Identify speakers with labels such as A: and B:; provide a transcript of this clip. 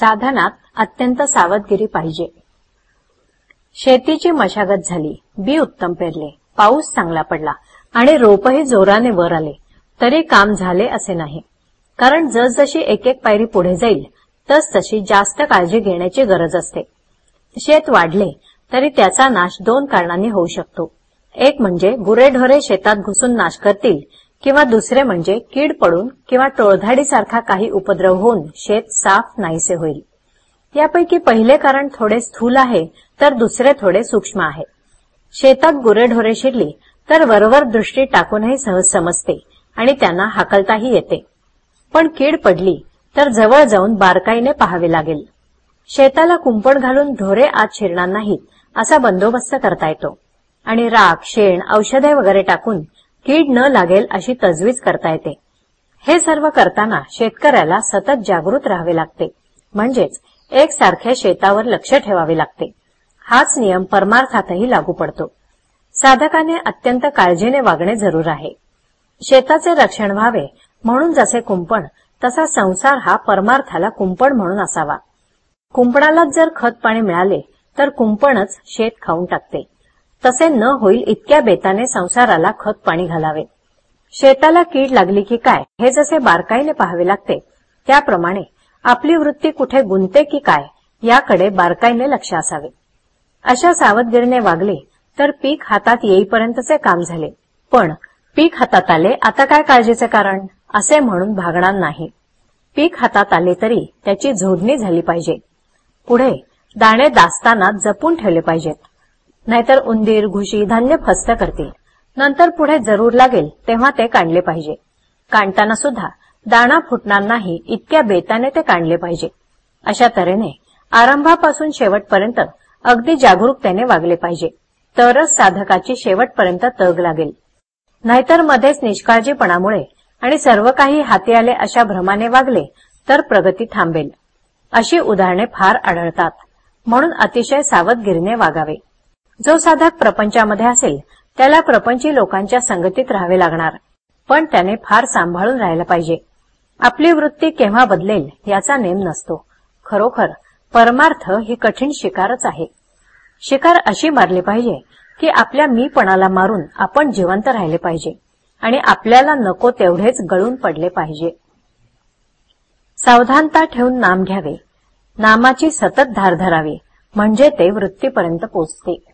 A: साधनात अत्यंत सावधगिरी पाहिजे. शेतीची मशागत झाली. बी उत्तम पेरले. पाऊस चांगला पडला. आणि रोपही जोराने वर आले. तरी काम झाले असे नाही. कारण जसजशी एक एक पायरी पुढे जाईल तस तशी जास्त काळजी घेण्याची गरज असते. शेत वाढले तरी त्याचा नाश दोन कारणांनी होऊ शकतो. एक म्हणजे गुरेढोरे शेतात घुसून नाश करतील किंवा दुसरे म्हणजे कीड पडून किंवा टोळधाडीसारखा काही उपद्रव होऊन शेत साफ नाहीसे होईल. यापैकी पहिले कारण थोडे स्थूल आहे तर दुसरे थोडे सूक्ष्म आहे. शेतात गुरेढोरे शिरली तर वरवर दृष्टी टाकूनही सहज समजते आणि त्यांना हाकलताही येते. पण कीड पडली तर जवळ जाऊन बारकाईने पाहावे लागेल. शेताला कुंपण घालून ढोरे आत शिरणार नाहीत असा बंदोबस्त करता येतो. आणि राख शेण औषधे वगैरे टाकून कीड न लागेल अशी तजवीज करता येते. हे सर्व करताना शेतकऱ्याला सतत जागृत राहावे लागते. म्हणजेच एकसारख्या शेतावर लक्ष ठेवावे लागते. हाच नियम परमार्थातही लागू पडतो. साधकाने अत्यंत काळजीने वागणे जरूर आहे. शेताचे रक्षण व्हावे म्हणून जसे कुंपण तसा संसार हा परमार्थाला कुंपण म्हणून असावा. कुंपणालाच जर खत पाणी मिळाले तर कुंपणच शेत खाऊन टाकते. तसे न होईल इतक्या बेताने संसाराला खत पाणी घालावे. शेताला कीड लागली की काय हे जसे बारकाईने पाहावे लागते त्याप्रमाणे आपली वृत्ती कुठे गुंते की काय याकडे बारकाईने लक्ष असावे. अशा सावधगिरीने वागले तर पीक हातात येईपर्यंतचे काम झाले. पण पीक हातात आले आता काय काळजीचे कारण असे म्हणून भागणार नाही. पीक हातात आले तरी त्याची झोडणी झाली पाहिजे. पुढे दाणे दासताना जपून ठेवले पाहिजेत. नाहीतर उंदीर घुशी धान्य फस्त करतील. नंतर पुढे जरूर लागेल तेव्हा ते काढले पाहिजे. काढताना सुद्धा दाणा फुटणार नाही इतक्या बेताने ते काढले पाहिजे. अशा तऱ्हेने आरंभापासून शेवटपर्यंत अगदी जागरूकतेने वागले पाहिजे. तरच साधकाची शेवटपर्यंत तग लागेल. नाहीतर मध्येच निष्काळजीपणामुळे आणि सर्व काही हाती आले अशा भ्रमाने वागले तर प्रगती थांबेल. अशी उदाहरणे फार आढळतात. म्हणून अतिशय सावधगिरीने वागावे. जो साधक प्रपंचामध्ये असेल त्याला प्रपंची लोकांच्या संगतीत राहावे लागणार. पण त्याने फार सांभाळून राहायला पाहिजे. आपली वृत्ती केव्हा बदलेल याचा नेम नसतो. खरोखर परमार्थ ही कठीण शिकारच आहे. शिकार अशी मारली पाहिजे की आपल्या मीपणाला मारून आपण जिवंत राहिले पाहिजे आणि आपल्याला नको तेवढेच गळून पडले पाहिजे. सावधानता ठेवून नाम घ्यावे. नामाची सतत धार धरावी म्हणजे ते वृत्तीपर्यंत पोचते.